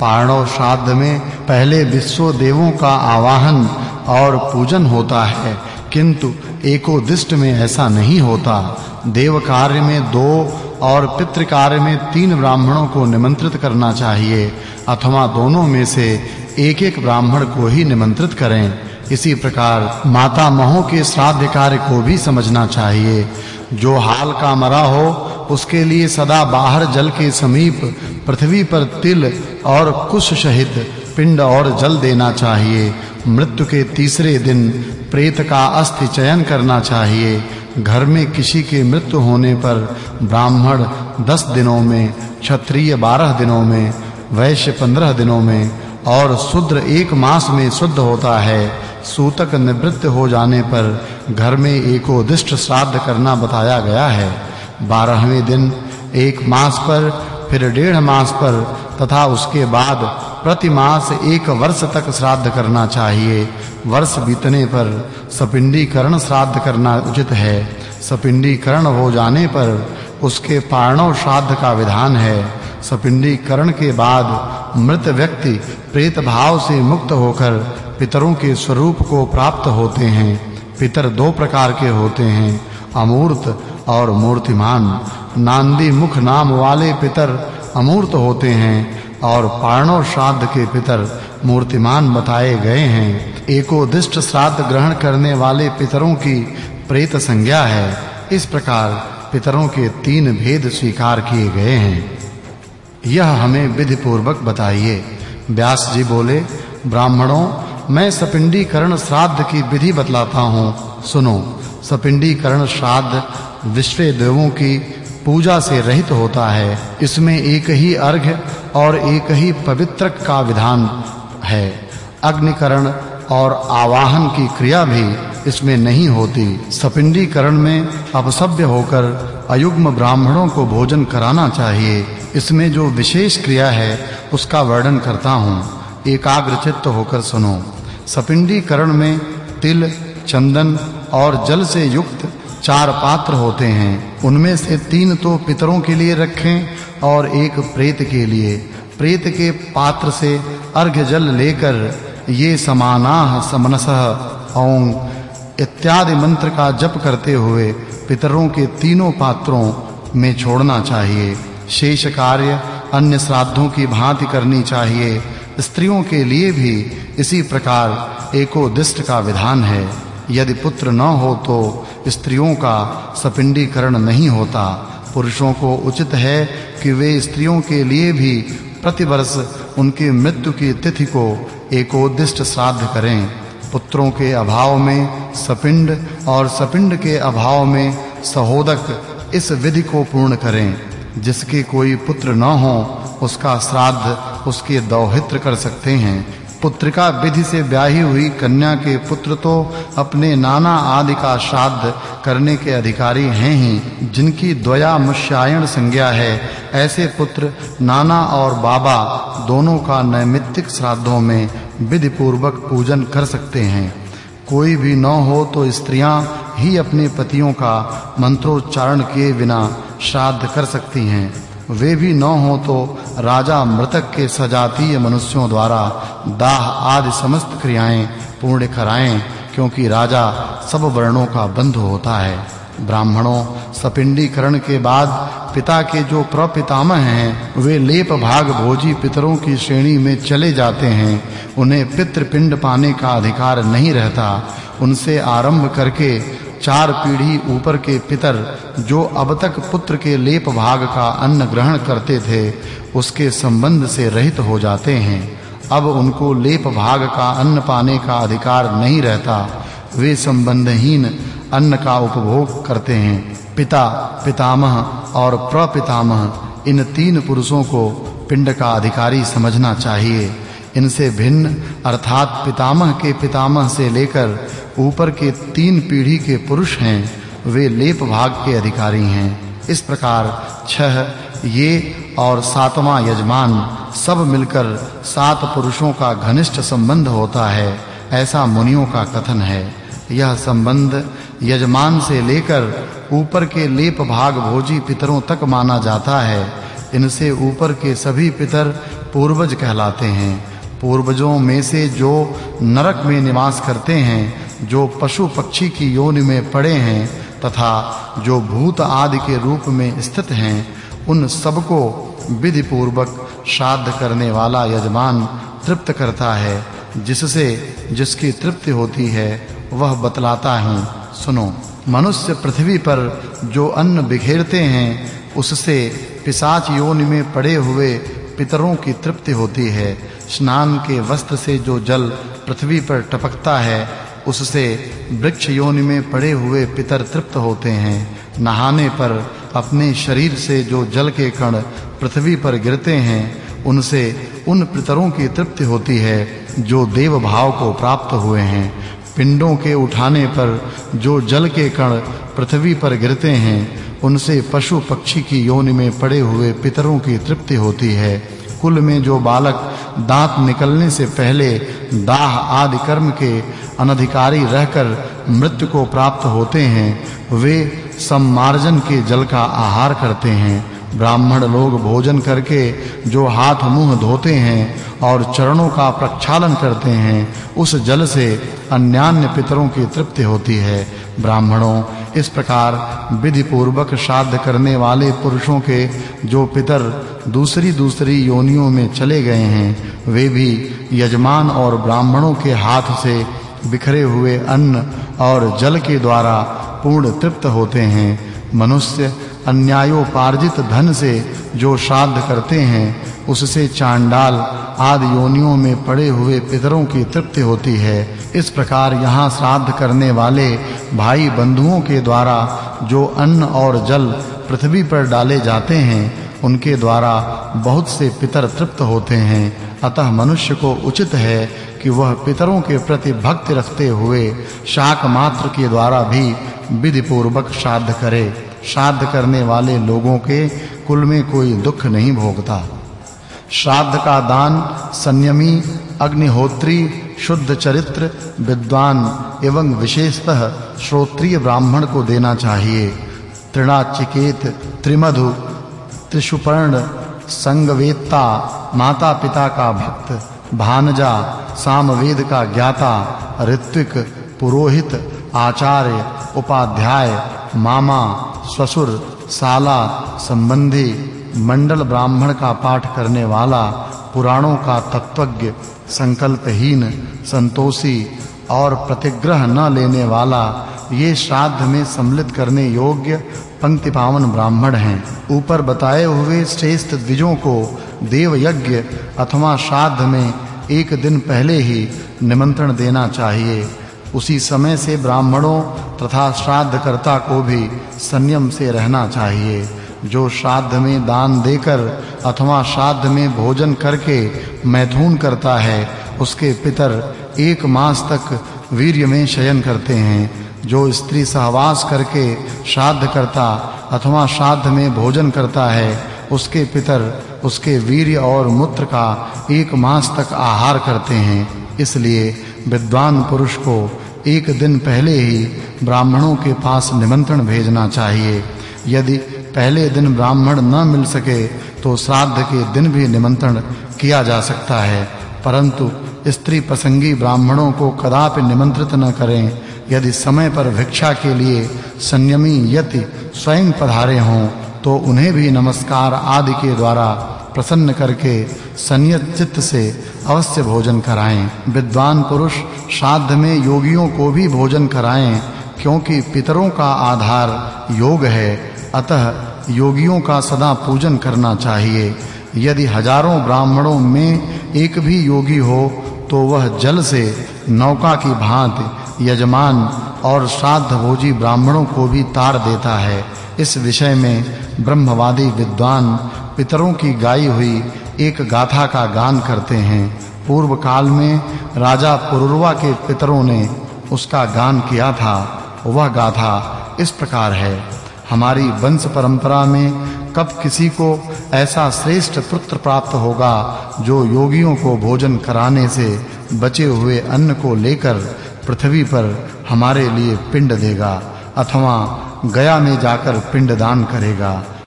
पारणव श्राद्ध में पहले विश्व देवों का आवाहन और पूजन होता है, किंतु एकोदिष्ट में ऐसा नहीं होता। देव कार्य में दो और पितृ कार्य में तीन ब्राह्मणों को निमंत्रित करना चाहिए, अथवा दोनों में से एक-एक ब्राह्मण को ही निमंत्रित करें। इसी प्रकार माता महों के श्राद्ध कार्य को भी समझना चाहिए। जो हाल का मरा हो, उसके लिए सदा बाहर जल के समीप पृथ्वी पर तिल और कुश सहित पिंड और जल देना चाहिए। मृत्यु के तीसरे दिन प्रेत का अस्थि चयन करना चाहिए। घर में किसी के मृत्यु होने पर ब्राह्मण 10 दिनों में, क्षत्रिय 12 दिनों में, वैश्य 15 दिनों में और शूद्र एक मास में शुद्ध होता है। सूतक निवृत्त हो जाने पर घर में एकोदिष्ट श्राद्ध करना बताया गया है। 12वें दिन, एक मास पर फिर डेढ़ मास पर तथा उसके बाद प्रति मास एक वर्ष तक श्राद्ध करना चाहिए। वर्ष बीतने पर सपिंडीकरण श्राद्ध करना उचित है। सपिंडीकरण हो जाने पर उसके पारणव श्राद्ध का विधान है। सपिंडीकरण के बाद मृत व्यक्ति प्रेत भाव से मुक्त होकर पितरों के स्वरूप को प्राप्त होते हैं। पितर दो प्रकार के होते हैं, अमूर्त और मूर्तिमान। नांदी मुख नाम वाले पितर अमूर्त होते हैं और पारणव श्राद्ध के पितर मूर्तिमान बताए गए हैं। एकोदिष्ट श्राद्ध ग्रहण करने वाले पितरों की प्रेत संज्ञा है। इस प्रकार पितरों के तीन भेद स्वीकार किए गए हैं। यह हमें विधि पूर्वक बताइए। व्यास जी बोले, ब्राह्मणों, मैं सपिंडीकरण श्राद्ध की विधि बतलाता हूँ। सुनो, सपिंडीकरण श्राद्ध विश्व देवों की पूजा से रहित होता है। इसमें एक ही अर्घ्य और एक ही पवित्रक का विधान है। अग्निकरण और आवाहन की क्रिया भी इसमें नहीं होती। सपिंडीकरण में अपसभ्य होकर अयुग्म ब्राह्मणों को भोजन कराना चाहिए। इसमें जो विशेष क्रिया है, उसका वर्णन करता हूँ। एकाग्रचित्त होकर सुनो। सपिंडीकरण में तिल, चंदन और जल से युक्त चार पात्र होते हैं। उनमें से तीन तो पितरों के लिए रखें और एक प्रेत के लिए। प्रेत के पात्र से अर्घ्य जल लेकर ये समानाह समनसः ओम इत्यादि मंत्र का जप करते हुए पितरों के तीनों पात्रों में छोड़ना चाहिए। शेष कार्य अन्य श्राद्धों की भांति करनी चाहिए। स्त्रियों के लिए भी इसी प्रकार एकोदिष्ट का विधान है। यदि पुत्र न हो तो स्त्रियों का सपिंडीकरण नहीं होता। पुरुषों को उचित है कि वे स्त्रियों के लिए भी प्रतिवर्ष उनकी मृत्यु की तिथि को एकोदिष्ट श्राद्ध करें। पुत्रों के अभाव में सपिंड और सपिंड के अभाव में सहोदक इस विधि को पूर्ण करें। जिसके कोई पुत्र न हो, उसका श्राद्ध उसके दौहित्र कर सकते हैं। पुत्रिका विधि से ब्याही हुई कन्या के पुत्र तो अपने नाना आदि का श्राद्ध करने के अधिकारी हैं ही, जिनकी द्वया मुष्यायण संज्ञा है। ऐसे पुत्र, नाना और बाबा दोनों का नैमित्तिक श्राद्धों में विधि पूर्वक पूजन कर सकते हैं। कोई भी न हो तो स्त्रियाँ ही अपने पतियों का मंत्रोच्चारण किए बिना श्राद्ध कर सकती हैं। वे भी न हो तो राजा मृतक के सजातीय मनुष्यों द्वारा दाह आदि समस्त क्रियाएँ पूर्ण कराएँ, क्योंकि राजा सब वर्णों का बंधु होता है। ब्राह्मणों, सपिंडीकरण के बाद पिता के जो प्रपितामह हैं, वे लेप भाग भोजी पितरों की श्रेणी में चले जाते हैं। उन्हें पितृपिंड पाने का अधिकार नहीं रहता। उनसे आरंभ करके चार पीढ़ी ऊपर के पितर जो अब तक पुत्र के लेप भाग का अन्न ग्रहण करते थे, उसके संबंध से रहित हो जाते हैं। अब उनको लेप भाग का अन्न पाने का अधिकार नहीं रहता। वे संबंधहीन अन्न का उपभोग करते हैं। पिता, पितामह और प्रपितामह, इन तीन पुरुषों को पिंड का अधिकारी समझना चाहिए। इनसे भिन्न, अर्थात पितामह के पितामह से लेकर ऊपर के तीन पीढ़ी के पुरुष हैं, वे लेप भाग के अधिकारी हैं। इस प्रकार छह, ये और सातवां यजमान सब मिलकर सात पुरुषों का घनिष्ठ संबंध होता है, ऐसा मुनियों का कथन है। यह संबंध यजमान से लेकर ऊपर के लेप भाग भोजी पितरों तक माना जाता है। इनसे ऊपर के सभी पितर पूर्वज कहलाते हैं। पूर्वजों में से जो नरक में निवास करते हैं जो पशु पक्षी की योनि में पड़े हैं तथा जो भूत आदि के रूप में स्थित हैं, उन सबको विधि पूर्वक श्राद्ध करने वाला यजमान तृप्त करता है। जिससे जिसकी तृप्ति होती है, वह बतलाता हूँ, सुनो, मनुष्य पृथ्वी पर जो अन्न बिखेरते हैं, उससे पिशाच योनि में पड़े हुए पितरों की तृप्ति होती है। स्नान के वस्त्र से जो जल पृथ्वी पर टपकता है उससे वृक्ष योनि में पड़े हुए पितर तृप्त होते हैं। नहाने पर अपने शरीर से जो जल के कण पृथ्वी पर गिरते हैं, उनसे उन पितरों की तृप्ति होती है जो देव भाव को प्राप्त हुए हैं। पिंडों के उठाने पर जो जल के कण पृथ्वी पर गिरते हैं, उनसे पशु पक्षी की योनि में पड़े हुए पितरों की तृप्ति होती है। कुल में जो बालक दांत निकलने से पहले दाह आदि कर्म के अनधिकारी रहकर मृत्यु को प्राप्त होते हैं, वे सम्मार्जन के जल का आहार करते हैं। ब्राह्मण लोग भोजन करके जो हाथ मुँह धोते हैं और चरणों का प्रक्षालन करते हैं, उस जल से अन्यान्य पितरों की तृप्ति होती है। ब्राह्मणों, इस प्रकार विधि पूर्वक श्राद्ध करने वाले पुरुषों के जो पितर दूसरी दूसरी योनियों में चले गए हैं, वे भी यजमान और ब्राह्मणों के हाथ से बिखरे हुए अन्न और जल के द्वारा पूर्ण तृप्त होते हैं। मनुष्य अन्यायोपार्जित धन से जो श्राद्ध करते हैं, उससे चांडाल आदि योनियों में पड़े हुए पितरों की तृप्ति होती है। इस प्रकार यहाँ श्राद्ध करने वाले भाई बंधुओं के द्वारा जो अन्न और जल पृथ्वी पर डाले जाते हैं उनके द्वारा बहुत से पितर तृप्त होते हैं। अतः मनुष्य को उचित है कि वह पितरों के प्रति भक्ति रखते हुए शाक मात्र के द्वारा भी विधि पूर्वक श्राद्ध करे। श्राद्ध करने वाले लोगों के कुल में कोई दुख नहीं भोगता। श्राद्ध का दान संयमी, अग्निहोत्री, शुद्ध चरित्र, विद्वान एवं विशेषतः श्रोत्रिय ब्राह्मण को देना चाहिए। तृणाचिकेत त्रिमधु त्रिशुपर्ण संगवेत्ता माता-पिता का भक्त, भानजा, सामवेद का ज्ञाता, ऋत्विक, पुरोहित, आचार्य, उपाध्याय, मामा, ससुर, साला, संबंधी, मंडल ब्राह्मण का पाठ करने वाला, पुराणों का तत्वज्ञ, संकल्पहीन, संतोषी और प्रतिग्रह न लेने वाला ये श्राद्ध में सम्मिलित करने योग्य पंक्ति पावन ब्राह्मण हैं। ऊपर बताए हुए श्रेष्ठ द्विजों को देव यज्ञ अथवा श्राद्ध में एक दिन पहले ही निमंत्रण देना चाहिए। उसी समय से ब्राह्मणों तथा श्राद्धकर्ता को भी संयम से रहना चाहिए। जो श्राद्ध में दान देकर अथवा श्राद्ध में भोजन करके मैथुन करता है, उसके पितर एक मास तक वीर्य में शयन करते हैं। जो स्त्री सहवास करके श्राद्ध करता, अथवा श्राद्ध में भोजन करता है, उसके पितर, उसके वीर्य और मूत्र का एक मास तक आहार करते हैं। इसलिए विद्वान पुरुष को एक दिन पहले ही ब्राह्मणों के पास निमंत्रण भेजना चाहिए। यदि पहले दिन ब्राह्मण न मिल सके तो श्राद्ध के दिन भी निमंत्रण किया जा सकता है। परंतु स्त्री प्रसंगी ब्राह्मणों को कदापि निमंत्रित न करें। यदि समय पर भिक्षा के लिए संयमी यति स्वयं पधारे हों तो उन्हें भी नमस्कार आदि के द्वारा प्रसन्न करके संयत चित्त से अवश्य भोजन कराएँ। विद्वान पुरुष, श्राद्ध में योगियों को भी भोजन कराएँ, क्योंकि पितरों का आधार योग है। अतः योगियों का सदा पूजन करना चाहिए। यदि हज़ारों ब्राह्मणों में एक भी योगी हो तो वह जल से नौका की भांति यजमान और श्राद्ध भोजी ब्राह्मणों को भी तार देता है। इस विषय में ब्रह्मवादी विद्वान पितरों की गाई हुई एक गाथा का गान करते हैं। पूर्व काल में राजा पुरुरवा के पितरों ने उसका गान किया था। वह गाथा इस प्रकार है। हमारी वंश परंपरा में कब किसी को ऐसा श्रेष्ठ पुत्र प्राप्त होगा जो योगियों को भोजन कराने से बचे हुए अन्न को लेकर पृथ्वी पर हमारे लिए पिंड देगा अथवा गया में जाकर पिंड दान करेगा।